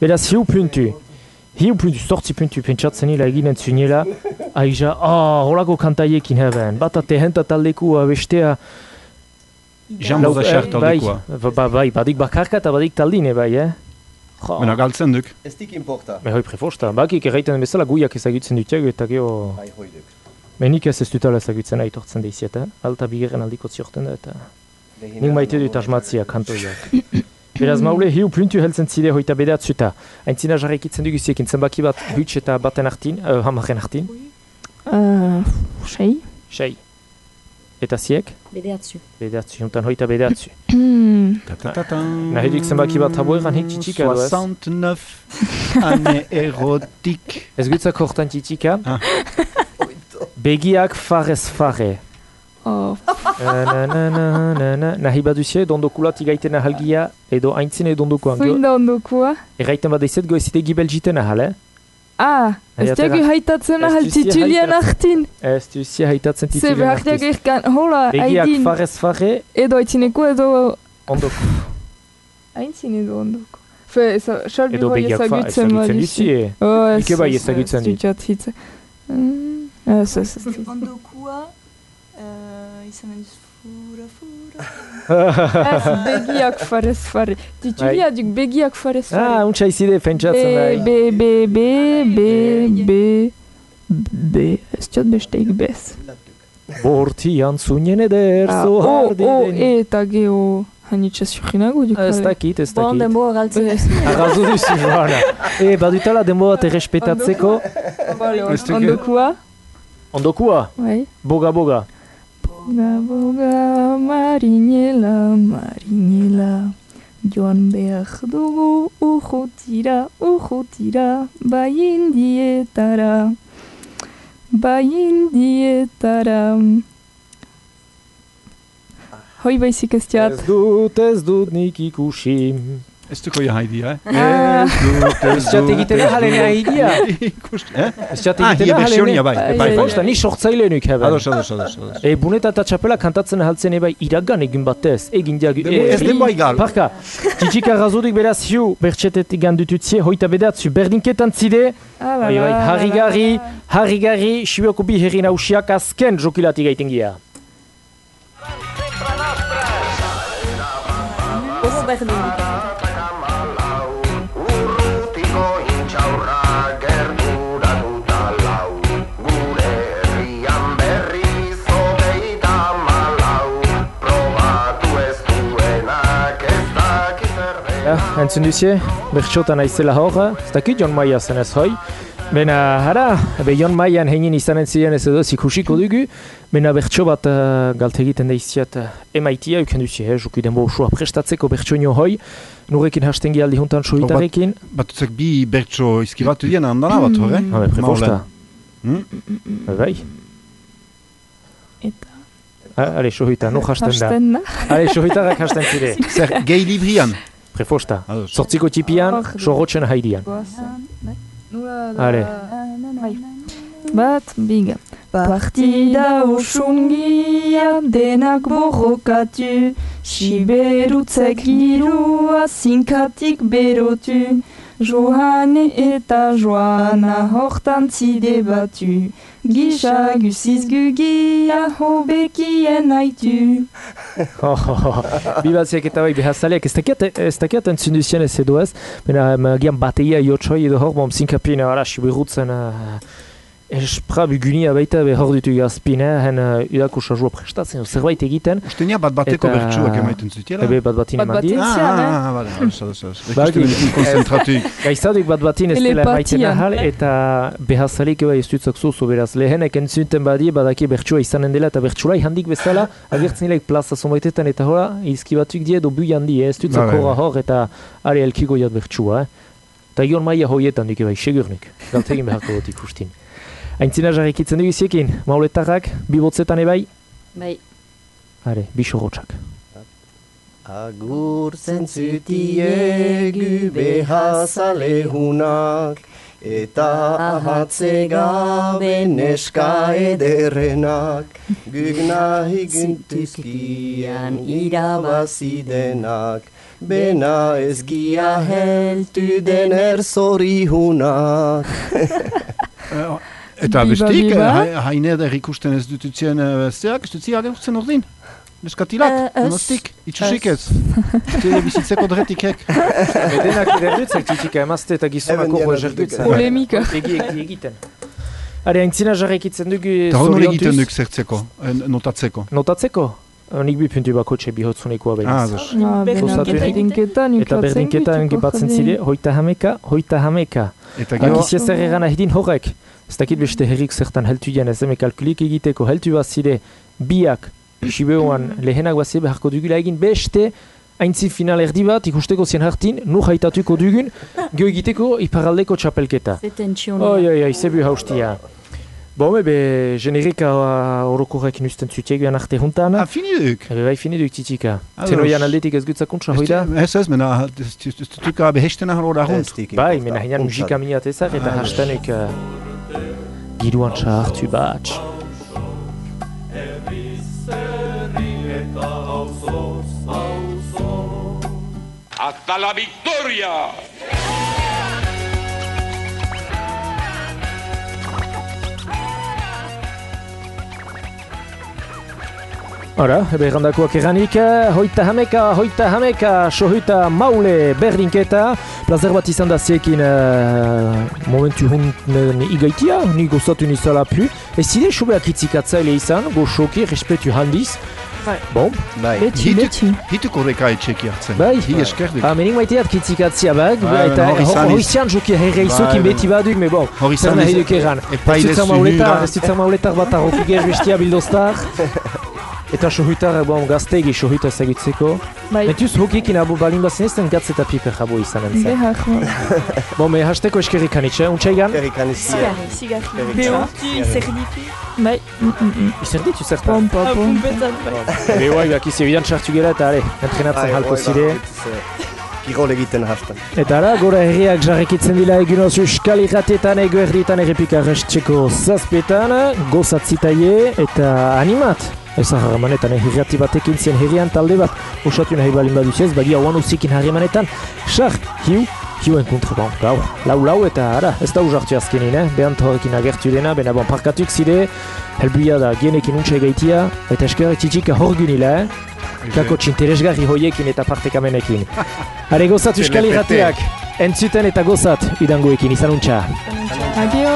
beraz hiu puntu Hiu puntu, sortzi puntu pentsatzen nila eginen zunela Aiza, ah, holako kantaiekin heben Bata tehenta taldekua bestea Jean Lau- Bozaxar eh, taldekoa. Bai, ba, ba, bai, badik bakarka eta badik taldine bai, eh? Jo, Bena galtzen duk. Ez dik importa. me hoi prefosta, bakik erraiten bezala guiak ezagutzen dutiago eta geho Bai, hoi duk. Menik ez ez dutala ezagutzen aitortzen deiziet, eh? Alta bigarren aldiko ziorten da eta Nik maite dut asmatzia kantoiak. Beraz maule hiu puntu heltzen zide hoita bedatzuta. Aintzina jarraikitzen dugu ziekin zenbaki bat huts eta baten artin, uh, hamaren artin, Uh, sei. sei. Eta ziek, Bedeatzu. bedatzu, juntan hoita bedatzu. Hmm. Ta-ta-ta-tan. Nahi duk zenbaki bat habo egan hik txitika edo ez? 69 ane erotik. Ez gutzak hortan txitika. Ah. Begiak farez fare. Nahi baduzie, dondokulat igaiten ahalgia edo aintzine dondokoan. Gio- zuin da ondokua. Erraiten badezet goezite gibel jiten ahal, eh? Ah, ez atera- haitatzen ahal haitatzen. artin. Ez duzia haitatzen Ze titulen behar diagu irkan, hola, Begiak haidin. farez fare, Edo haitzineko edo ondoko. haintzin edo ondoko. Fe, eza, salbi Edo hoi begiak fa, ezagutzen ezagutzen badizu. duzie. Oh, ez, Ike bai ez, ezagutzen ez hitze. Mm, Ez, ez, ez. Ondokua, duz fura, fura. Ez, begiak farez fare. Titulia duk begiak farez fare. Ah, untsa izide pentsatzen Be, da. be, be, be, be, be, be, ez diot besteik bez. Bortian zunen eder, Ah, zo o, hardi o, den. e, eta geho hanitza zurinago duk. Ez dakit, ez Bon, denboa galtzen ez. Arrazu duzu, joana. E, badutala denbo bat errespetatzeko. Ez duk- Ondokua, Ondokua, bai. boga boga. Boga, boga, marinela, marinela, joan behar dugu urrutira, urrutira, bai indietara, bai indietara. Hoi baizik ez diat. Ez dut, ez dut nik ikusi. Ez duko ja haidi, eh? Ez dut, ez dut, egiten ez ahalen dut. haidia. Eh? Ez jat egiten hie ahalen versionia bai, Bai, bai, bai. Ni sortzaile nuk heben. Ados, ados, ados. E, buneta eta txapela kantatzen ahaltzen ebai iragan egin batez, egin. Denbo- ez denboa igal. Parka, txitsika razodik beraz hiu bertxetetik gandututzie, hoita bedatzu berdinketan zide, Ah, bai, bai, harri-garri, harri-garri, sibioko bi herri nausiak azken jokilatik gaiten gira. Oso berdin. Entzun duzie, bertxotan aizela hor, ez dakit Jon Maia zen ez hoi. Bena, hara, be Jon Maian heinin izanen ziren ez edo zikusiko dugu, bena bertxo bat uh, galte egiten da iziat uh, emaitia euken duzie, eh, joki denbo osoa prestatzeko bertxoino hoi, nurekin hasten gialdi juntan soitarekin. Batutzek bi bertso izkibatu dien handana bat hor, eh? Habe, preposta. Hmm? Bai. Eta. Ah, Ale, sohita, nu hasten da. Hasten da. Hasten zire. Zer, gehi librian? Prefosta. Ados. Zortziko tipian, Hor, sorrotzen haidian. Bai. Bat, biga. Partida usungia denak borrokatu Siberutzek girua zinkatik berotu Johane eta Joana hortan zide batu Gisa guziz gugia hobekien aitu Oh, oh, oh. Bi batziak eta bai behazaleak, ez dakiat, ez dakiat entzun duzien ez edo ez, bena magian bateia jotxoi edo hor bom zinkapien, ara, sibirutzen, uh, espra bugunia baita be hor ditu gazpin, eh, hen uh, udako sajua prestatzen, zerbait egiten. Ustenia bat bateko Eta- bertsuak emaiten zutiela? Ebe bat batin Bat eman die. batin. Ah, Zian, eh? ah. Gaizaduk bat batin ez dela maiten Telepatian. ahal, eta behazalik eba ez dutzak zozo beraz. Lehenek entzunten badi, badaki bertsua izanen dela, eta bertsulai handik bezala, agertzen ilaik plaza zonbaitetan, eta hola, izki batuk die, do bu handi, eh, ez dutzak horra hor, eta are elkiko jat bertsua, eh. Eta gion maia hoietan dik bai, segurnik, galtegin beharko dut ikustin. Aintzina jarrik itzen dugu iziekin, mauletarrak, bi botzetan ebai, Bai. are, bi sorotxak. Agur zentzutie gube hazalehunak Eta ahatze gabe neska ederrenak Guk nahi gintuzkian irabazi denak Bena ez gia heltu den erzorihunak Eta Biba, bestik, biba. ha- haine eder ikusten ez dututzen besteak, ez dutzi agertzen ordin? Neskatilak, Eh, ez. donostik, itxusik ez. Zile bizitzeko dretikek. Edenak ederdutzak titika emazte eta gizonak Eben horre diana jerdutzen. Polemika. Egi egi egiten. Are, aintzina jarrik itzen dugu Eta hor nore egiten duk zertzeko, eh, notatzeko. Notatzeko? Eh, Nik bi puntu bako txe bihotzuneko Ah, abein. ados. Ah, egin. berdinketan Eta gibatzen jardin. zile, hoita hameka, hoita hameka. Eta gero, Akizia zer egan ahidin horrek. Ez dakit beste herrik zertan heltu dian ez eme kalkulik egiteko heltu bazile biak Sibeuan lehenak bazie beharko dugula egin beste haintzi final erdi bat ikusteko zien hartin nur haitatuko dugun geho egiteko iparaldeko txapelketa. Oi, oi, oi, zebu haustia. Bon, ebe, generika orokorrekin usten zutiek behan arte juntan. ah, fini duk. Ebe, bai fini duk titika. Ados. Zenoian aldetik ez gutzakuntza, hoi da? Ez ez, mena, ez dutuka behesten ahal hori ahont. Bai, mena hinan musika minat ezak eta Ah, hastanek uh, giruan hartu bat. Hasta la victoria. Ora, ebe errandakoak eranik, eh, hoita hameka, hoita hameka, sohuita maule berdinketa, plazer bat izan da ziekin uh, momentu hunden igaitia, ni gozatu nizala pu, ez zide sobeak itzikatzaile izan, goxoki, respetu handiz, Bai. Bon, Beti, Hitu- beti. Hituko reka etxeki hartzen. Bai. Hi esker duk. ah, menik maiteat kitzikatzia bag, Bai, eta hori izan iz- hori izan joki herre izokin Bai, bai. beti baduk, me bon, Hori izan nahi iz- duk egan. epaile Ez zuhura. mauletar, ez dutza mauletar bat arrokiger bestia bildoztar. Eta sohuitar, bon, gaztegi sohuita ezagutzeko. Bai, Mentuz hokiekin abo balin bazen ez den gatz eta piper jabo izanen zen. behar. Bon, me hasteko eskerrik anitxe, untxaigan? Erikan izia. Sigarri, sigarri. Behortu, izerditu. Bai, mm, mm, mm. Izer ditu zertan? Pompa, Ah, pompa. pumpetan, bai. Ebe guai, bakiz ebidan txartu gera eta are, entrenatzen halko zire. Kirol egiten hasten. Eta ara, gora herriak jarrekitzen dila eginoz euskal irratietan ego erdietan errepika restxeko zazpetan, gozatzitaie eta animat. Ez harremanetan herriati batekin zien herrian talde bat, osatu nahi balin baduz ez, badia oan uzikin harremanetan, sar, hiu, hiuen kontra bon, gaur, lau lau eta ara, ez da uzartu azkenin, eh? behant horrekin agertu dena, bena bon, parkatuk zide, helbuia da genekin untxe gaitia, eta eskerrak txitxika horgunila, eh? Kako txinteresgarri hoiekin eta partekamenekin. Are gozat euskal irratiak, entzuten eta gozat idangoekin izan untxa. Adio.